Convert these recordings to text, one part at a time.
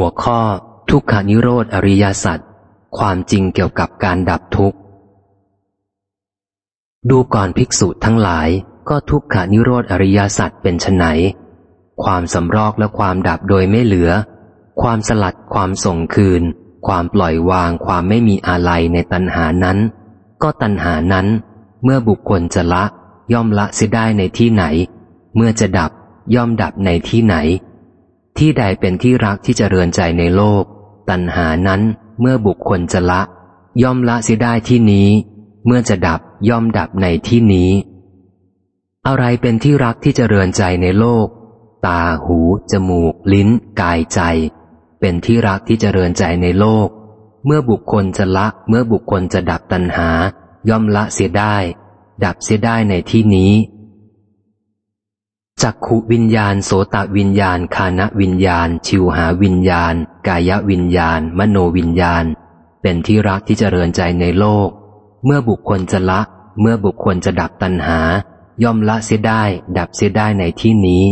หัวข้อทุกขานิโรธอริยสัจความจริงเกี่ยวกับการดับทุกข์ ดูก่อนภิกษุทั้งหลายก็ทุกขานิโรธอริยสัจเป็นไฉนความสำรอกและความดับโดยไม่เหลือ ความสลัดความส่งคืน ความปล่อยวางความไม่มีอะไรในตัณหานั้น ก็ตัณหานั้น เมื่อบุคคลจะละย่อมละเสียได้ในที่ไหน เมื่อจะดับย่อมดับในที่ไหน ที่ใดเป็นที่รักที่จะเรือนใจในโลก ตัณหานั้นเมื่อบุคคลจะละ ย่อมละเสียได้ที่นี้ เมื่อจะดับย่อมดับในที่นี้ อะไรเป็นที่รักที่จะเรือนใจในโลก ตาหู จมูก ลิ้น กายใจ เป็นที่รักที่จะเรือนใจในโลก เมื่อบุคคลจะละ เมื่อบุคคลจะดับตัณหา ย่อมละเสียได้ ดับเสียได้ในที่นี้ จักขุวิญญาณ โสตวิญญาณ คานวิญญาณ ชิวหาวิญญาณ กายวิญญาณ มโนวิญญาณ เป็นที่รักที่เจริญใจในโลก เมื่อบุคคลจะละ เมื่อบุคคลจะดับตัณหา ย่อมละเสียได้ ดับเสียได้ในที่นี้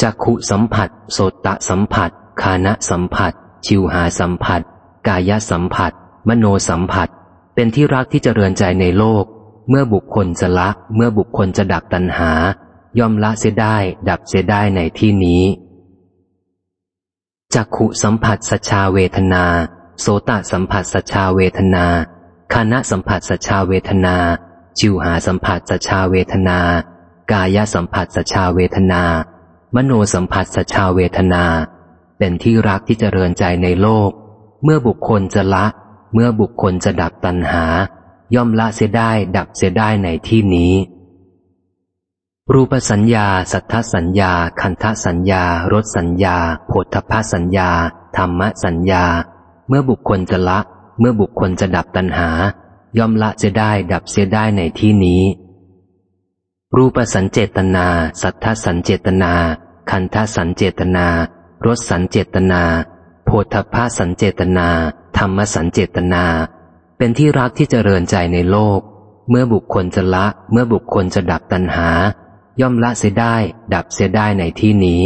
จักขุสัมผัส โสตสัมผัส คานสัมผัส ชิวหาสัมผัส กายสัมผัส มโนสัมผัส เป็นที่รักที่เจริญใจในโลก เมื่อบุคคลจะละ เมื่อบุคคลจะดับตัณหา ย่อมละเสียได้ ดับเสียได้ในที่นี้จักขุสัมผัสสชาเวทนา โสตสัมผัสสชาเวทนาคานะสัมผัสสชาเวทนา จิวหาสัมผัสสชาเวทนา กายสัมผัสสชาเวทนา มโนสัมผัสสชาเวทนา เป็นที่รักที่เจริญใจในโลก เมื่อบุคคลจะละ เมื่อบุคคลจะดับตัณหา ย่อมละเสียได้ดับเสียได้ในที่นี้ รูปสัญญา สัทธสัญญา คันธสัญญารสสัญญาโผฏฐพสัญญา ธรรมสัญญา เมื่อบุคคลจะละ เมื่อบุคคลจะดับตัณหา ย่อมละเสียได้ดับเสียได้ในที่นี้ รูปสัญเจตนา สัทธสัญเจตนา คันธสัญเจตนารสสัญเจตนาโพธพาสัญเจตนา ธรรมสัญเจตนา เป็นที่รักที่จเจริญใจในโลก เมื่อบุคคลจะละ เมื่อบุคคลจะดับตัณหา ย่อมละเสียได้ ดับเสียได้ในที่นี้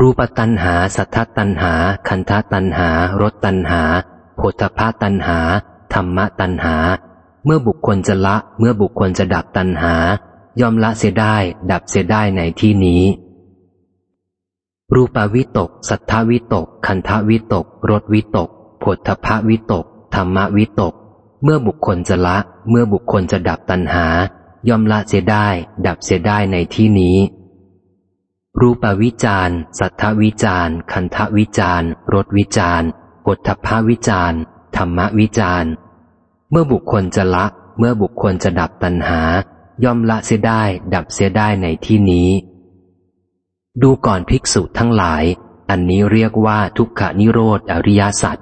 รูปตัณหา สัทธตัณหา คันธตัณหา รสตัณหาโพธพาตัณหา ธรรมตัณหา เมื่อบุคคลจะละ เมื่อบุคคลจะดับตัณหา ย่อมละเสียได้ ดับเสียได้ในที่นี้รูปวิตก สัทธวิตก คันธวิตก รสวิตกโพธพวิตก ธรรมวิตก เมื่อบุคคลจะละ เมื่อบุคคลจะดับตัณหา ย่อมละเสียได้ ดับเสียได้ในที่นี้ รูปวิจารสัทธวิจารคันธวิจารรสวิจารปุถภาวิจารธรรมวิจารเมื่อบุคคลจะละ เมื่อบุคคลจะดับตัณหา ย่อมละเสียได้ ดับเสียได้ในที่นี้ ดูก่อนภิกษุทั้งหลาย อันนี้เรียกว่าทุกขนิโรธอริยสัจ